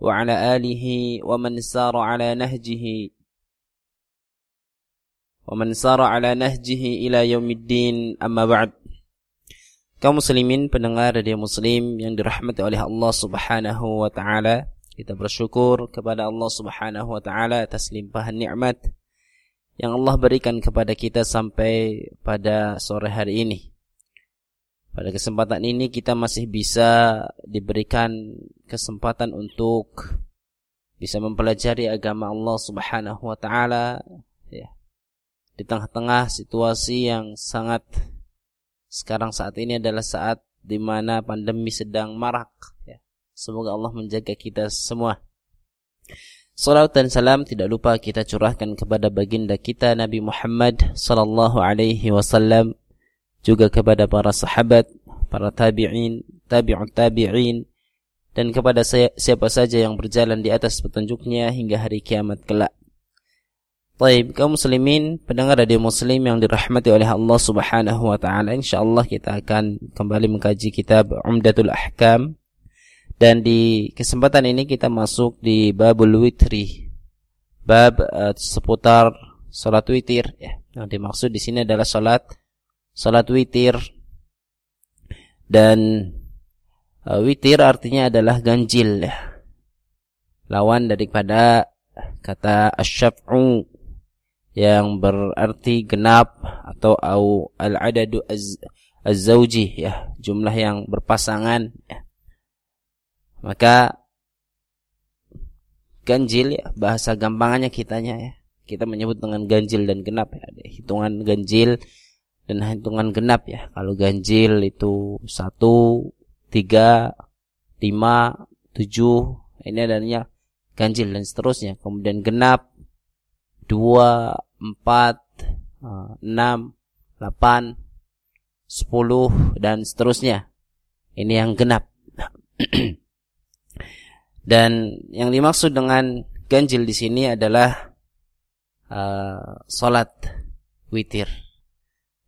وعلى آله ومن سار على نهجه ومن سار على نهجه إلى يوم الدين أما بعد kaum muslimin pendengar radio muslim yang dirahmati oleh Allah Subhanahu wa taala kita bersyukur kepada Allah Subhanahu wa taala atas limpahan nikmat yang Allah berikan kepada kita sampai pada sore hari ini pada kesempatan ini kita masih bisa diberikan kesempatan untuk bisa mempelajari agama Allah Subhanahu wa taala ya. Di tengah-tengah situasi yang sangat sekarang saat ini adalah saat di mana pandemi sedang marak ya. Semoga Allah menjaga kita semua. Salam dan salam tidak lupa kita curahkan kepada baginda kita Nabi Muhammad sallallahu alaihi wasallam juga kepada para sahabat, para tabi'in, tabi'ut tabi'in dan kepada siapa saja yang berjalan di atas petunjuknya hingga hari kiamat kelak. Baik, kaum muslimin, pendengar radio muslim yang dirahmati oleh Allah Subhanahu wa taala, insyaallah kita akan kembali mengkaji kitab Umdatul Ahkam dan di kesempatan ini kita masuk di babul witri. Bab uh, seputar salat witir ya. Yang dimaksud di sini adalah salat salat witir dan uh, witir artinya adalah ganjil ya. Lawan daripada kata asyaf'u yang berarti genap atau au al-adadu az-zawji ya, jumlah yang berpasangan ya. Maka ganjil ya bahasa gampangannya kitanya ya. Kita menyebut dengan ganjil dan genap ya. Hitungan ganjil dan hitungan genap ya. Kalau ganjil itu satu, tiga, lima, tujuh, ini adanya ganjil dan seterusnya. Kemudian genap dua, empat, eh, enam, delapan, sepuluh dan seterusnya. Ini yang genap. dan yang dimaksud dengan ganjil di sini adalah uh, salat witir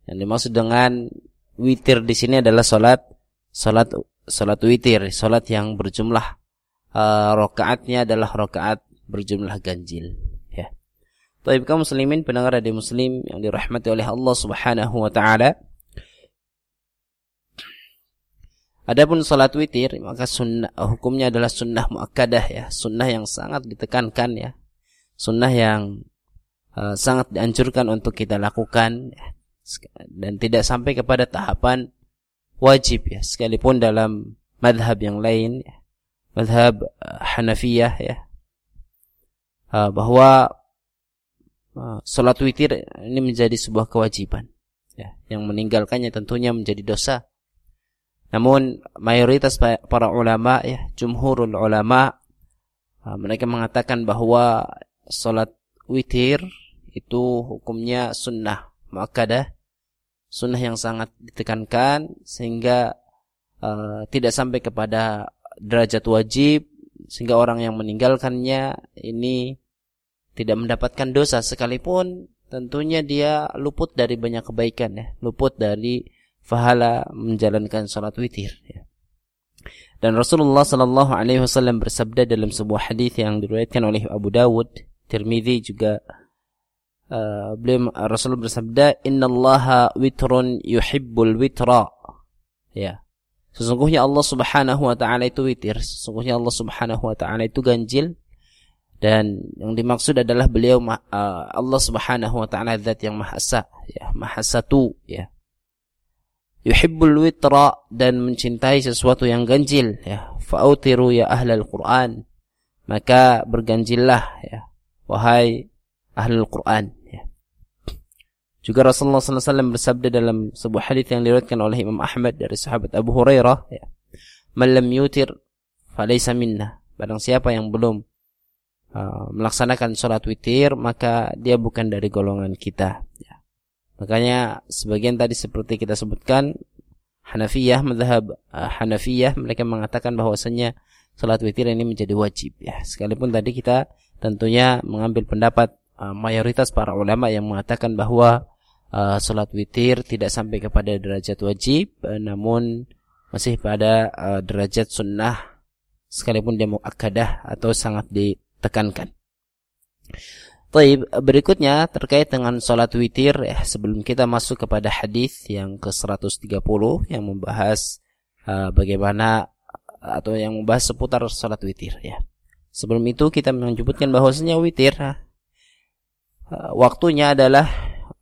yang dimaksud dengan witir di sini adalah salat salat salat witir, salat yang berjumlah uh, rakaatnya adalah rakaat berjumlah ganjil. Ya. Tapi kaum muslimin pendengar radio muslim yang dirahmati oleh Allah Subhanahu wa taala. Adapun salat witir maka sunnah hukumnya adalah sunnah muakkadah ya, sunnah yang sangat ditekankan ya. Sunnah yang uh, sangat dianjurkan untuk kita lakukan ya dan tidak sampai kepada tahapan wajib ya. Sekalipun dalam madhab yang lain ya. madhab uh, Hanafiyah ya. Uh, bahwa uh, salat witir ini menjadi sebuah kewajiban ya. Yang meninggalkannya tentunya menjadi dosa. Namun mayoritas para ulama ya jumhurul ulama mereka mengatakan bahwa salat witir itu hukumnya sunnah muakkadah sunnah yang sangat ditekankan sehingga uh, tidak sampai kepada derajat wajib sehingga orang yang meninggalkannya ini tidak mendapatkan dosa sekalipun tentunya dia luput dari banyak kebaikan ya luput dari fahala menjalankan salat witir ya. dan Rasulullah Shallallahu Alaihi Wasallam bersabda dalam sebuah hadis yang diriwayatkan oleh Abu Dawud, Tirmidzi juga uh, beliau Rasul bersabda innallaha witrun yuhibbul witra. Ya. Sesungguhnya Allah Subhanahu wa taala itu witir. Sesungguhnya Allah Subhanahu wa taala itu ganjil. Dan yang dimaksud adalah beliau uh, Allah Subhanahu wa taala zat yang maha esa ya maha satu ya. Yuhibbul witra dan mencintai sesuatu yang ganjil ya. Fa'utiru ya ahlal Quran. Maka berganjillah ya. Wahai ahlul Quran juga Rasulullah SAW bersabda dalam sebuah hadis yang diriwayatkan oleh Imam Ahmad dari sahabat Abu Hurairah, ya. "Man lam yutir falaysa minna." Barang siapa yang belum uh, melaksanakan sholat witir maka dia bukan dari golongan kita ya. makanya sebagian tadi seperti kita sebutkan Hanafiyah madhab uh, Hanafiyah mereka mengatakan bahwasanya sholat witir ini menjadi wajib ya sekalipun tadi kita tentunya mengambil pendapat uh, mayoritas para ulama yang mengatakan bahwa uh, sholat witir tidak sampai kepada derajat wajib uh, namun masih pada uh, derajat sunnah sekalipun dia muakkadah atau sangat ditekankan. Baik, berikutnya terkait dengan sholat witir ya, sebelum kita masuk kepada hadis yang ke-130 yang membahas uh, bagaimana atau yang membahas seputar sholat witir ya. Sebelum itu kita menyebutkan bahwasanya witir waktunya adalah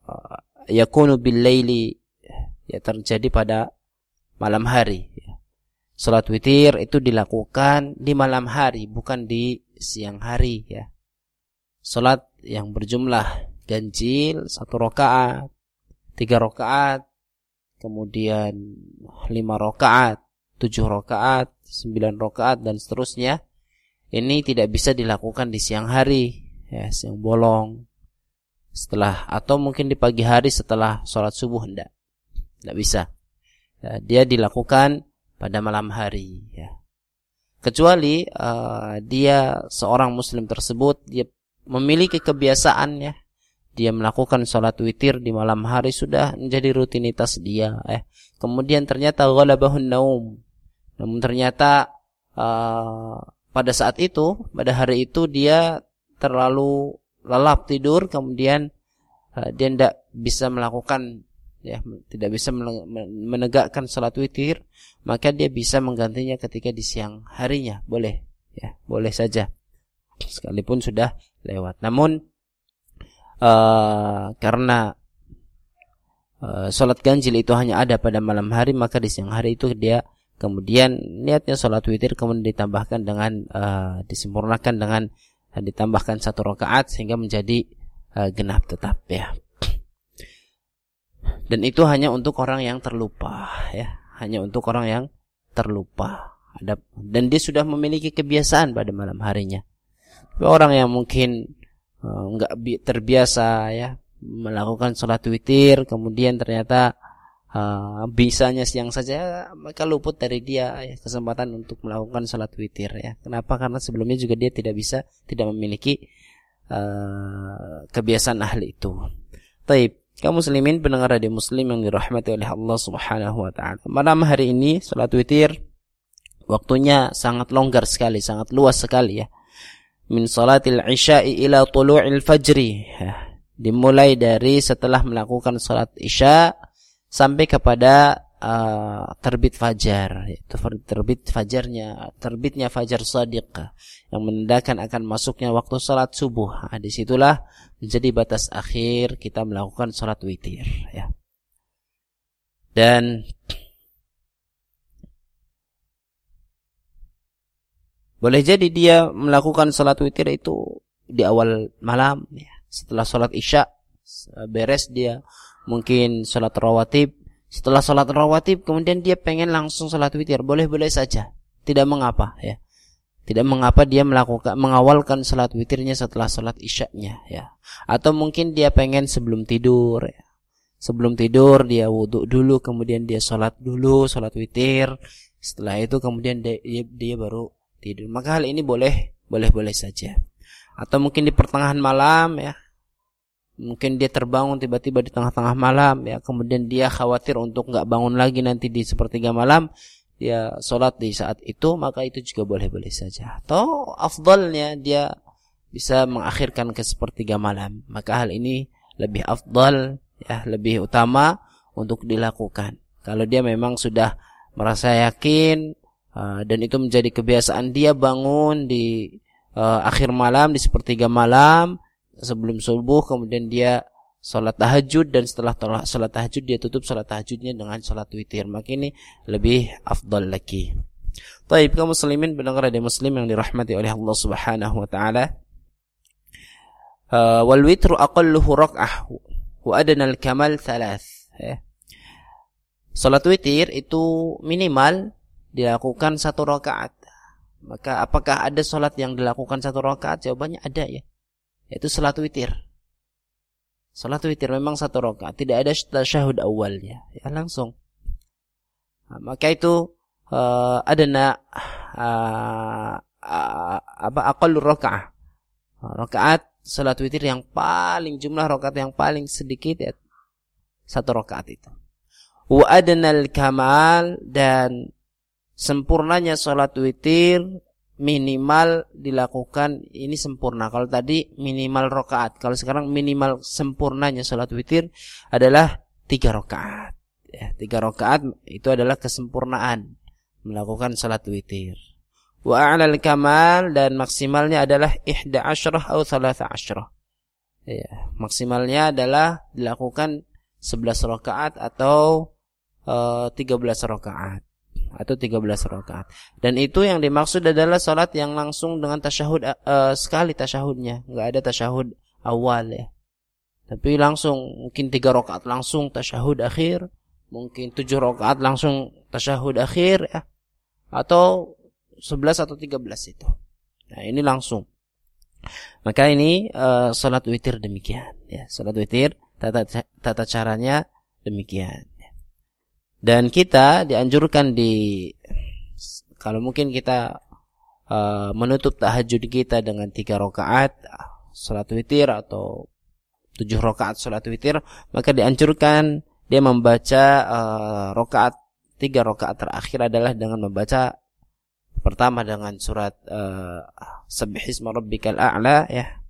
uh, yakunu bil laili ya terjadi pada malam hari. Salat witir itu dilakukan di malam hari bukan di siang hari ya. Salat yang berjumlah ganjil satu rakaat, tiga rakaat, kemudian lima rakaat, tujuh rakaat, sembilan rakaat dan seterusnya. Ini tidak bisa dilakukan di siang hari, ya siang bolong, setelah atau mungkin di pagi hari setelah sholat subuh hendak tidak bisa. Ya, dia dilakukan pada malam hari ya. Kecuali uh, dia seorang muslim tersebut dia memiliki kebiasaan ya. Dia melakukan sholat witir di malam hari sudah menjadi rutinitas dia eh. Kemudian ternyata ghalabahun naum. Namun ternyata uh, pada saat itu pada hari itu dia terlalu lelap tidur kemudian uh, dia tidak bisa melakukan ya tidak bisa menegakkan salat witir maka dia bisa menggantinya ketika di siang harinya. Boleh ya boleh saja. Sekalipun sudah lewat. Namun uh, karena uh, salat ganjil itu hanya ada pada malam hari maka di siang hari itu dia kemudian niatnya salat witir kemudian ditambahkan dengan uh, disempurnakan dengan ditambahkan satu rakaat sehingga menjadi uh, genap tetap ya. Dan itu hanya untuk orang yang terlupa ya, hanya untuk orang yang terlupa. Ada dan dia sudah memiliki kebiasaan pada malam harinya. Orang yang mungkin enggak uh, terbiasa ya melakukan sholat witir kemudian ternyata uh, bisanya siang saja maka luput dari dia ya, kesempatan untuk melakukan salat witir ya. Kenapa? Karena sebelumnya juga dia tidak bisa tidak memiliki uh, kebiasaan ahli itu. Taib, kaum muslimin pendengar radio muslim yang dirahmati oleh Allah Subhanahu wa taala. Malam hari ini salat witir waktunya sangat longgar sekali, sangat luas sekali ya. Min salatil isya'i ila tulu'il fajri. Dimulai dari setelah melakukan salat isya sampai kepada uh, terbit fajar itu terbit fajarnya terbitnya fajar sadiq yang menandakan akan masuknya waktu salat subuh nah, di situlah menjadi batas akhir kita melakukan salat witir ya dan boleh jadi dia melakukan salat witir itu di awal malam ya. setelah salat isya beres dia mungkin sholat rawatib. Setelah sholat rawatib kemudian dia pengen langsung sholat witir. Boleh-boleh saja. Tidak mengapa ya. Tidak mengapa dia melakukan mengawalkan sholat witirnya setelah sholat isyaknya ya. Atau mungkin dia pengen sebelum tidur ya. sebelum tidur dia wudhu dulu kemudian dia sholat dulu sholat witir. Setelah itu kemudian dia, dia baru tidur. Maka hal ini boleh boleh boleh saja. Atau mungkin di pertengahan malam ya mungkin dia terbangun tiba-tiba di tengah-tengah malam ya. Kemudian dia khawatir untuk nggak bangun lagi nanti di sepertiga malam dia sholat di saat itu maka itu juga boleh-boleh saja. Atau afdalnya dia bisa mengakhirkan ke sepertiga malam. Maka hal ini lebih afdal ya lebih utama untuk dilakukan. Kalau dia memang sudah merasa yakin uh, dan itu menjadi kebiasaan dia bangun di uh, akhir malam di sepertiga malam sebelum subuh kemudian dia sholat tahajud dan setelah sholat tahajud dia tutup sholat tahajudnya dengan sholat witir maka ini lebih afdal lagi Taib kaum muslimin pendengar ada muslim yang dirahmati oleh Allah Subhanahu wa taala. Uh, wal witru aqalluhu rak'ah wa kamal thalath. Ya. Salat witir itu minimal dilakukan satu rakaat. Maka apakah ada sholat yang dilakukan satu rakaat? Jawabannya ada ya. Yaitu sholat witir. Sholat witir memang satu rakaat, tidak ada tasyahud awalnya. Ya langsung. Nah, maka itu uh, adana uh, uh, apa aqallu rakaat. Rakaat salat witir yang paling jumlah rakaat yang paling sedikit ya satu rakaat itu. Wa adnal kamal dan sempurnanya salat witir minimal dilakukan ini sempurna. Kalau tadi minimal rakaat, kalau sekarang minimal sempurnanya salat witir adalah tiga rakaat. Ya, tiga rakaat itu adalah kesempurnaan melakukan salat witir. Wa a'lal kamal dan maksimalnya adalah ihda asyrah atau thalatha asyrah. Ya, maksimalnya adalah dilakukan 11 rakaat atau uh, 13 rakaat atau 13 rakaat. Dan itu yang dimaksud adalah salat yang langsung dengan tasyahud uh, sekali tasyahudnya, enggak ada tasyahud awal ya. Tapi langsung mungkin 3 rakaat langsung tasyahud akhir, mungkin 7 rakaat langsung tasyahud akhir ya. Atau 11 atau 13 itu. Nah, ini langsung. Maka ini uh, salat witir demikian ya. Salat witir tata tata caranya demikian. Dan kita dianjurkan di kalau mungkin kita uh, menutup tahajud kita dengan tiga rakaat salat witir atau tujuh rakaat salat witir, maka dianjurkan dia membaca uh, rakaat tiga rakaat terakhir adalah dengan membaca Pertama dengan surat uh, Subhisma rabbikal a'la ya.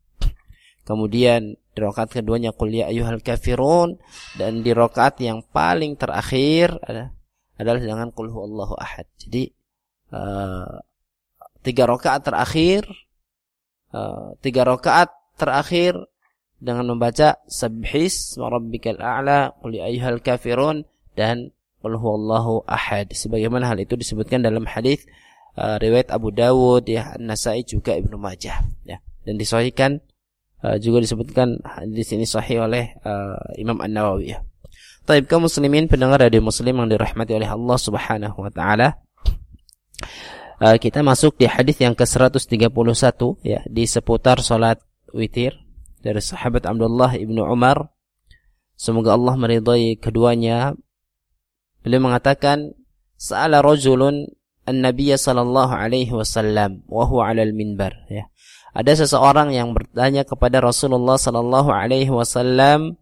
Kemudian di rakaat keduanya qul ya ayyuhal kafirun. Dan di rakaat yang paling terakhir adalah, dengan qul huwallahu ahad. Jadi uh, tiga rakaat terakhir uh, tiga rakaat terakhir dengan membaca Subhis rabbikal a'la qul ya ayyuhal kafirun dan qul huwallahu ahad. Sebagaimana hal itu disebutkan dalam hadis uh, riwayat Abu Dawud ya An-Nasai juga Ibnu Majah ya. Dan disahihkan uh, juga disebutkan di sini sahih oleh uh, Imam An-Nawawi ya. Taib kaum muslimin pendengar radio muslim yang dirahmati oleh Allah Subhanahu wa taala. Uh, kita masuk di hadis yang ke-131 ya di seputar salat witir dari sahabat Abdullah ibnu Umar. Semoga Allah meridai keduanya. Beliau mengatakan, "Sa'ala rajulun An-Nabiy sallallahu alaihi wasallam wa huwa 'alal minbar ya. Ada seseorang yang bertanya kepada Rasulullah sallallahu alaihi wasallam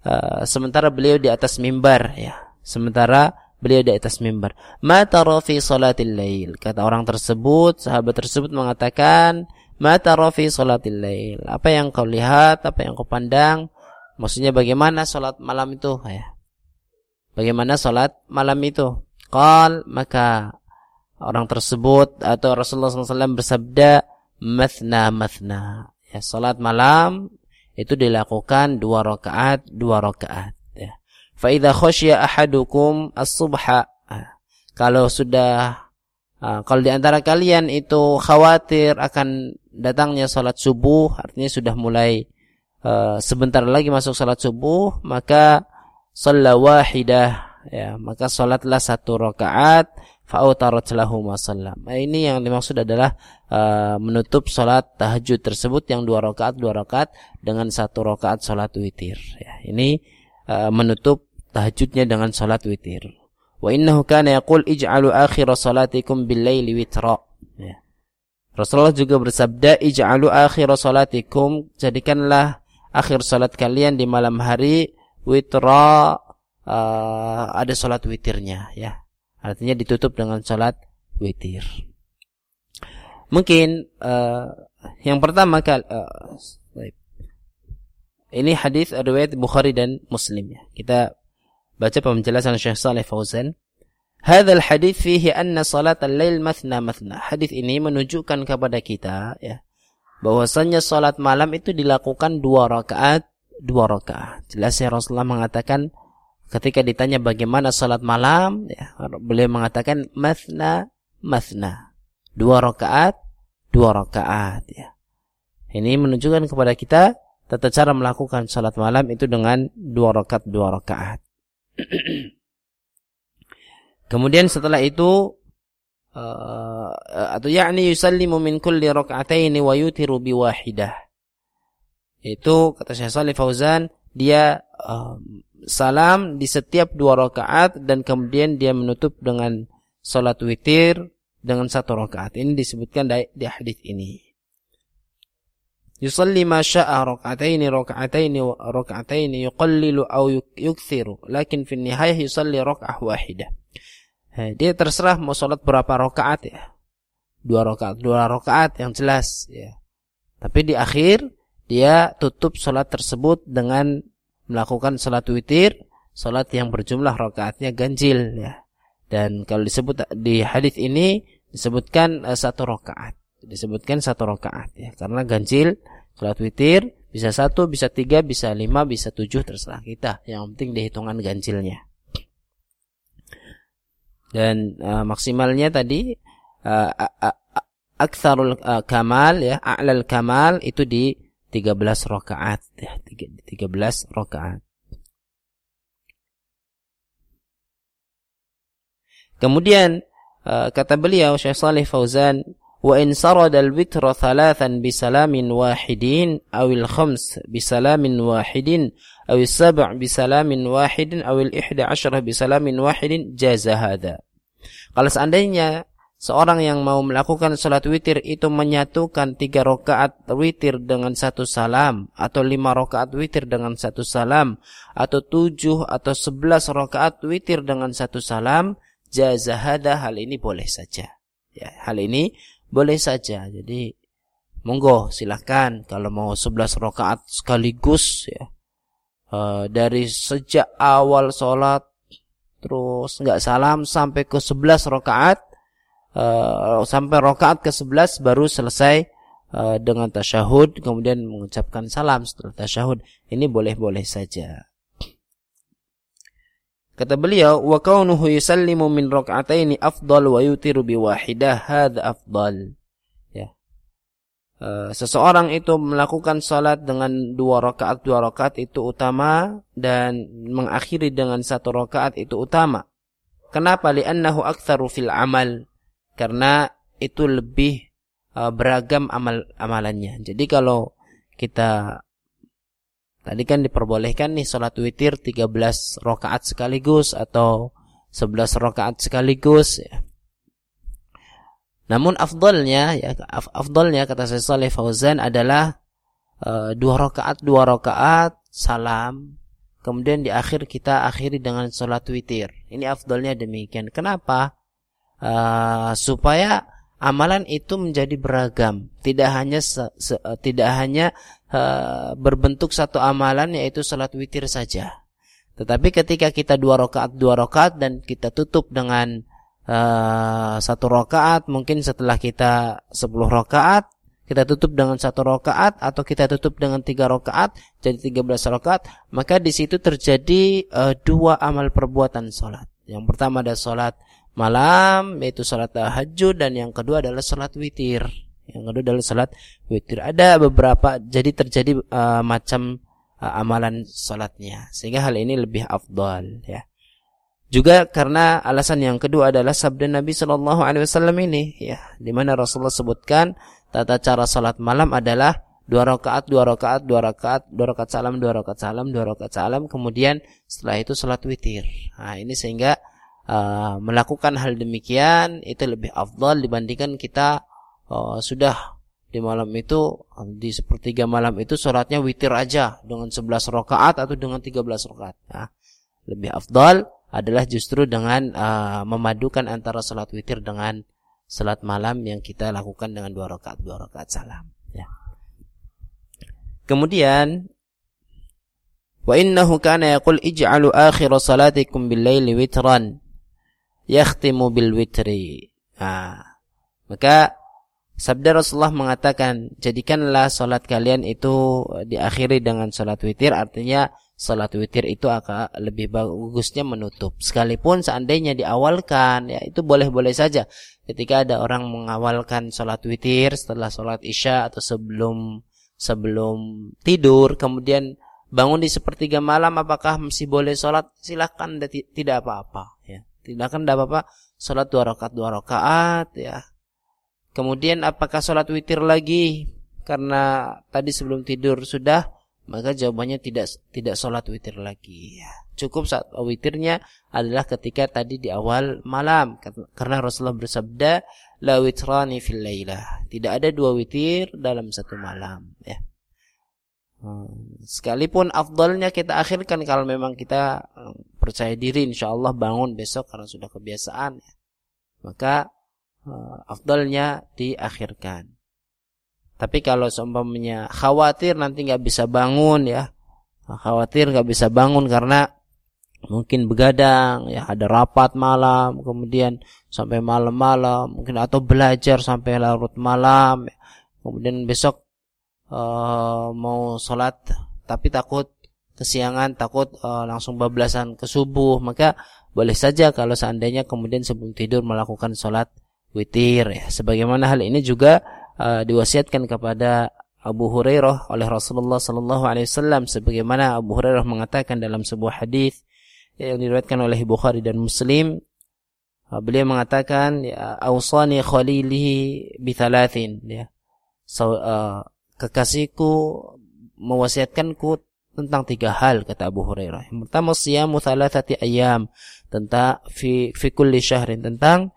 uh, sementara beliau di atas mimbar ya. Sementara beliau di atas mimbar. Ma tara fi salatil lail? Kata orang tersebut, sahabat tersebut mengatakan, "Ma tara fi salatil lail?" Apa yang kau lihat, apa yang kau pandang? Maksudnya bagaimana salat malam itu ya. Bagaimana salat malam itu? Qal maka orang tersebut atau Rasulullah SAW bersabda mathna mathna. Ya salat malam itu dilakukan dua rakaat dua rakaat ya. Fa idza khasya ahadukum as-subha. Kalau sudah kalau di antara kalian itu khawatir akan datangnya salat subuh artinya sudah mulai uh, sebentar lagi masuk salat subuh maka shalla wahidah ya. Maka salatlah satu rakaat fa'utarat lahu masallam. Nah, ini yang dimaksud adalah uh, menutup salat tahajud tersebut yang dua rakaat dua rakaat dengan satu rakaat salat witir. Ya, ini uh, menutup tahajudnya dengan salat witir. Wa innahu kana yaqul ij'alu akhir salatikum bil laili witra. Ya. Rasulullah juga bersabda ij'alu akhir salatikum jadikanlah akhir salat kalian di malam hari witra uh, ada salat witirnya ya Artinya ditutup dengan sholat witir. Mungkin uh, yang pertama kali uh, ini hadis riwayat Bukhari dan Muslim ya. Kita baca penjelasan Syekh Saleh Fauzan. Hadzal hadis fihi anna salat al-lail mathna mathna. Hadis ini menunjukkan kepada kita ya bahwasanya salat malam itu dilakukan dua rakaat dua rakaat. Jelas ya Rasulullah mengatakan ketika ditanya bagaimana salat malam, ya, beliau mengatakan mathna mathna. Dua rakaat, dua rakaat ya. Ini menunjukkan kepada kita tata cara melakukan salat malam itu dengan dua rakaat, dua rakaat. Kemudian setelah itu uh, atau yakni yusallimu min kulli rak'ataini wa yutiru bi wahidah. Itu kata Syekh Shalih Fauzan dia uh, salam di setiap dua rakaat dan kemudian dia menutup dengan salat witir dengan satu rakaat. Ini disebutkan di hadis ini. Yusalli ma syaa rak'ataini rak'ataini rak'ataini yuqallilu aw yukthiru lakin fi nihayah yusalli rak'ah wahidah. Dia terserah mau salat berapa rakaat ya. Dua rakaat, dua rakaat yang jelas ya. Tapi di akhir dia tutup salat tersebut dengan melakukan salat witir, salat yang berjumlah rakaatnya ganjil ya. Dan kalau disebut di hadis ini disebutkan uh, satu rakaat. Disebutkan satu rakaat ya. Karena ganjil salat witir bisa satu bisa tiga bisa lima bisa tujuh terserah kita. Yang penting dihitungan ganjilnya. Dan uh, maksimalnya tadi uh, aktsarul uh, kamal ya a'lal kamal itu di 13 rakaat ya 13 rakaat Kemudian uh, kata beliau Syekh Saleh Fauzan wa in sarada al-witr thalathan bi salamin wahidin aw al-khams bi salamin wahidin aw as-sab' bi salamin wahidin aw al-ihda asyara bi salamin wahidin jaza hadha. Kalau seandainya seorang yang mau melakukan sholat witir itu menyatukan tiga rakaat witir dengan satu salam atau lima rakaat witir dengan satu salam atau tujuh atau sebelas rakaat witir dengan satu salam jazahada hal ini boleh saja ya hal ini boleh saja. Jadi monggo silahkan kalau mau 11 rakaat sekaligus ya. Uh, dari sejak awal sholat terus nggak salam sampai ke 11 rakaat uh, sampai rakaat ke 11 baru selesai uh, dengan tasyahud kemudian mengucapkan salam setelah tasyahud ini boleh-boleh saja Kata beliau, wa kaunuhu yusallimu min rak'ataini afdal wa yutiru bi wahidah hadza afdal. Ya. Uh, seseorang itu melakukan salat dengan dua rakaat dua rakaat itu utama dan mengakhiri dengan satu rakaat itu utama. Kenapa? Li'annahu aktsaru fil amal. Karena itu lebih uh, beragam amal amalannya. Jadi kalau kita Tadi kan diperbolehkan nih sholat witir 13 rakaat sekaligus atau 11 rakaat sekaligus ya. Namun afdolnya ya afdolnya kata saya Saleh Fauzan adalah uh, dua rakaat dua rakaat salam kemudian di akhir kita akhiri dengan sholat witir. Ini afdolnya demikian. Kenapa? Uh, supaya amalan itu menjadi beragam, tidak hanya se, se, tidak hanya uh, berbentuk satu amalan yaitu salat witir saja. Tetapi ketika kita dua rakaat dua rakaat dan kita tutup dengan uh, satu rakaat, mungkin setelah kita sepuluh rakaat kita tutup dengan satu rakaat atau kita tutup dengan tiga rakaat jadi tiga belas rakaat maka di situ terjadi uh, dua amal perbuatan sholat yang pertama ada sholat malam yaitu sholat tahajud dan yang kedua adalah sholat witir yang kedua adalah salat witir. Ada beberapa jadi terjadi uh, macam uh, amalan salatnya sehingga hal ini lebih afdal ya. Juga karena alasan yang kedua adalah sabda Nabi Shallallahu Alaihi Wasallam ini, ya, di mana Rasulullah sebutkan tata cara salat malam adalah dua rakaat, dua rakaat, dua rakaat, dua rakaat salam, dua rakaat salam, dua rakaat salam, kemudian setelah itu salat witir. Nah, ini sehingga uh, melakukan hal demikian itu lebih afdal dibandingkan kita uh, sudah di malam itu di sepertiga malam itu sholatnya witir aja dengan 11 rakaat atau dengan 13 rakaat. Nah, lebih afdal adalah justru dengan uh, memadukan antara sholat witir dengan sholat malam yang kita lakukan dengan dua rakaat dua rakaat salam. Ya. Kemudian wa innahu kana yaqul ij'alu akhir salatikum bil laili witran yakhtimu bil witri. Nah, maka Sabda Rasulullah mengatakan, jadikanlah solat kalian itu diakhiri dengan solat witir, artinya solat witir itu akan lebih bagusnya menutup. Sekalipun seandainya diawalkan, ya itu boleh-boleh saja. Ketika ada orang mengawalkan solat witir setelah solat isya atau sebelum sebelum tidur, kemudian bangun di sepertiga malam, apakah masih boleh solat? Silahkan, tidak apa-apa. Ya. Tidak akan tidak apa-apa sholat dua rakaat dua rakaat ya. Kemudian apakah sholat witir lagi karena tadi sebelum tidur sudah maka jawabannya tidak tidak sholat witir lagi ya. Cukup saat witirnya adalah ketika tadi di awal malam karena Rasulullah bersabda la witrani fil lailah. Tidak ada dua witir dalam satu malam ya. Hmm, sekalipun afdalnya kita akhirkan kalau memang kita hmm, percaya diri insya Allah bangun besok karena sudah kebiasaan. Maka uh, afdalnya diakhirkan. Tapi kalau seumpamanya khawatir nanti nggak bisa bangun ya. Khawatir nggak bisa bangun karena mungkin begadang ya ada rapat malam kemudian sampai malam-malam mungkin atau belajar sampai larut malam. Kemudian besok uh, mau sholat tapi takut kesiangan takut uh, langsung bablasan ke subuh. Maka boleh saja kalau seandainya kemudian sebelum tidur melakukan sholat witir ya. Sebagaimana hal ini juga uh, diwasiatkan kepada Abu Hurairah oleh Rasulullah sallallahu alaihi wasallam. Sebagaimana Abu Hurairah mengatakan dalam sebuah hadis yang diriwayatkan oleh Bukhari dan Muslim beliau mengatakan ya ausani khalilihi bi ya. So, uh, kekasihku mewasiatkanku tentang tiga hal kata Abu Hurairah. Yang pertama siyamu thalathati ayam tentang fi fi kulli syahrin tentang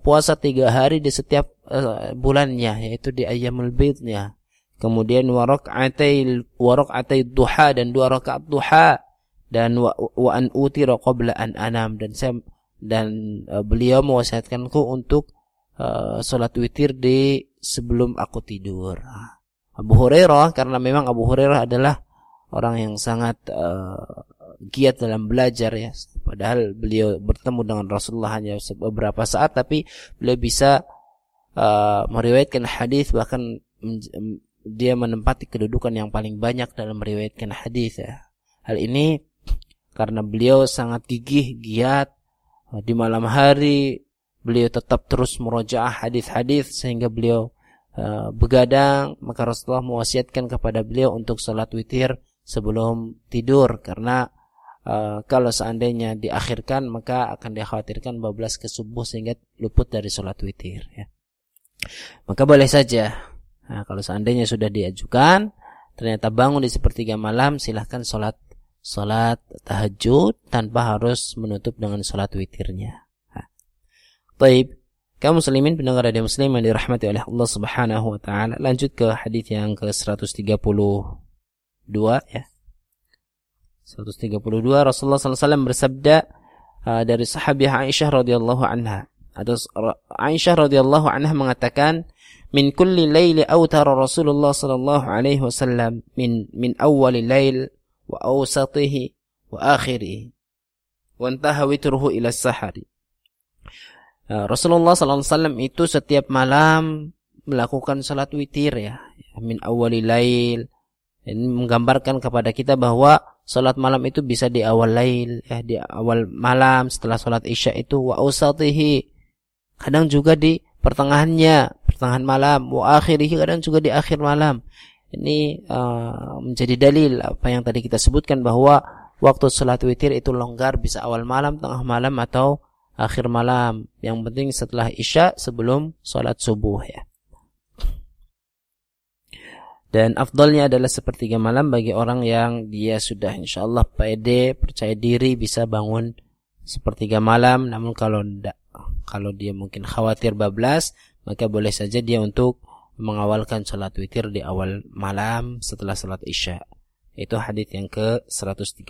puasa tiga hari di setiap uh, bulannya yaitu di ayamul bidnya. Kemudian warok atai warok atai duha dan dua rakaat duha dan wa, wa an utira qabla an anam dan saya dan uh, beliau mewasiatkanku untuk uh, salat witir di sebelum aku tidur. Abu Hurairah karena memang Abu Hurairah adalah orang yang sangat uh, giat dalam belajar ya. Padahal beliau bertemu dengan Rasulullah hanya beberapa saat tapi beliau bisa uh, meriwayatkan hadis bahkan dia menempati kedudukan yang paling banyak dalam meriwayatkan hadis ya. Hal ini karena beliau sangat gigih, giat di malam hari beliau tetap terus merojaah hadis-hadis sehingga beliau Eh, begadang maka Rasulullah mewasiatkan kepada beliau untuk sholat witir sebelum tidur karena uh, kalau seandainya diakhirkan maka akan dikhawatirkan bablas ke subuh sehingga luput dari sholat witir ya. Maka boleh saja nah, kalau seandainya sudah diajukan ternyata bangun di sepertiga malam silahkan sholat sholat tahajud tanpa harus menutup dengan sholat witirnya. Nah. Baik, kaum muslimin pendengar radio muslim yang dirahmati oleh Allah Subhanahu wa taala. Lanjut ke hadis yang ke-132 ya. 132 Rasulullah SAW bersabda uh, dari sahabiah Aisyah radhiyallahu anha. Ada Aisyah radhiyallahu anha mengatakan min kulli laili awtara Rasulullah sallallahu alaihi wasallam min min awwali lail wa awsatihi wa akhirih wa intaha witruhu ila sahari Eh, Rasulullah SAW itu setiap malam melakukan salat witir ya, min awali lail. Ini menggambarkan kepada kita bahwa salat malam itu bisa di awal lail, ya, di awal malam setelah salat isya itu wa usatihi. Kadang juga di pertengahannya, pertengahan malam, wa akhirihi kadang juga di akhir malam. Ini uh, menjadi dalil apa yang tadi kita sebutkan bahwa waktu salat witir itu longgar bisa awal malam, tengah malam atau akhir malam. Yang penting setelah isya sebelum sholat subuh ya. Dan afdolnya adalah sepertiga malam bagi orang yang dia sudah insya Allah pede, percaya diri bisa bangun sepertiga malam. Namun kalau tidak, kalau dia mungkin khawatir bablas, maka boleh saja dia untuk mengawalkan sholat witir di awal malam setelah sholat isya. Itu hadis yang ke 132.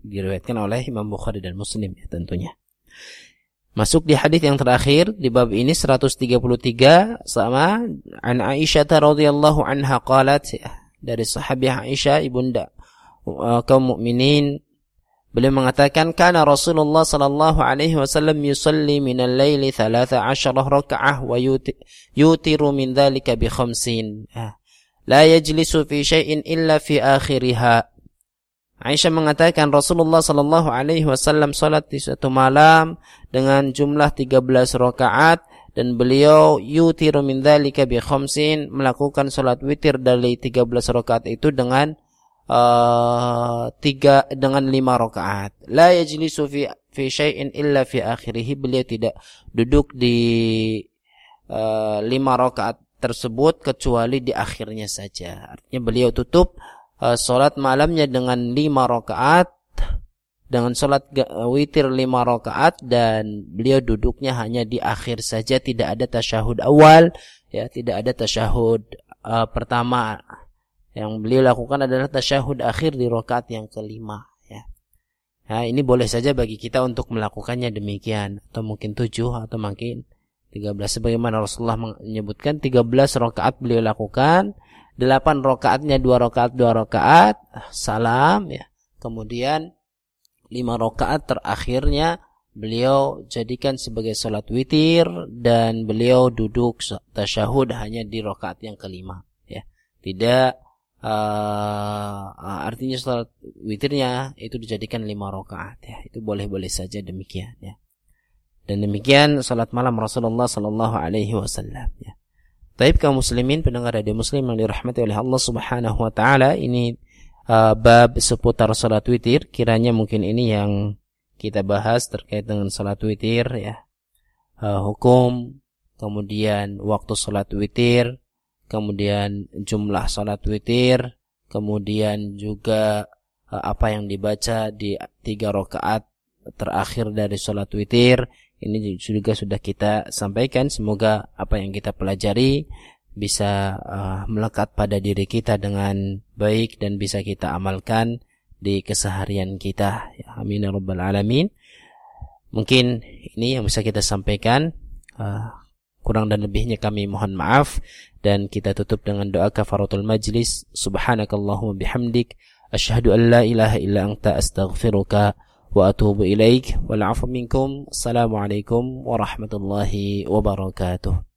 Diriwayatkan oleh Imam Bukhari dan Muslim ya tentunya. Masuk di hadis yang terakhir di bab ini 133 sama an Aisyah radhiyallahu anha qalat dari sahabiah Aisyah ibunda uh, kaum mukminin beliau mengatakan kana Rasulullah sallallahu alaihi wasallam yusalli min al-laili 13 raka'ah wa yutiru min dhalika bi khamsin. La yajlisu fi syai'in illa fi akhiriha Aisyah mengatakan Rasulullah Shallallahu Alaihi Wasallam salat di suatu malam dengan jumlah 13 rakaat dan beliau yutiru min dzalika bi khamsin melakukan salat witir dari 13 rakaat itu dengan uh, tiga dengan lima rakaat. La yajlisu fi fi syai'in illa fi akhirih. Beliau tidak duduk di uh, lima rakaat tersebut kecuali di akhirnya saja. Artinya beliau tutup uh, salat malamnya dengan lima rakaat dengan salat witir lima rakaat dan beliau duduknya hanya di akhir saja tidak ada tasyahud awal ya tidak ada tasyahud uh, pertama yang beliau lakukan adalah tasyahud akhir di rakaat yang kelima ya. Nah, ini boleh saja bagi kita untuk melakukannya demikian atau mungkin tujuh atau mungkin tiga belas. Sebagaimana Rasulullah menyebutkan tiga belas rakaat beliau lakukan. Delapan rakaatnya dua rakaat dua rakaat. Salam ya. Kemudian lima rakaat terakhirnya beliau jadikan sebagai salat witir dan beliau duduk tasyahud hanya di rakaat yang kelima ya. Tidak uh, artinya salat witirnya itu dijadikan lima rakaat ya. Itu boleh-boleh saja demikian ya dan demikian salat malam Rasulullah sallallahu alaihi wasallam ya Taib kaum muslimin pendengar radio muslim yang dirahmati oleh Allah Subhanahu wa taala ini uh, bab seputar salat witir kiranya mungkin ini yang kita bahas terkait dengan salat witir ya uh, hukum kemudian waktu salat witir kemudian jumlah salat witir, kemudian juga uh, apa yang dibaca di tiga rakaat terakhir dari salat witir. Ini juga sudah kita sampaikan. Semoga apa yang kita pelajari bisa uh, melekat pada diri kita dengan baik dan bisa kita amalkan di keseharian kita. Ya, amin ya rabbal alamin. Mungkin ini yang bisa kita sampaikan. Uh, kurang dan lebihnya kami mohon maaf dan kita tutup dengan doa kafaratul majlis subhanakallahumma bihamdik asyhadu an la ilaha illa anta astaghfiruka وأتوب إليك والعفو منكم. السلام عليكم ورحمة الله وبركاته.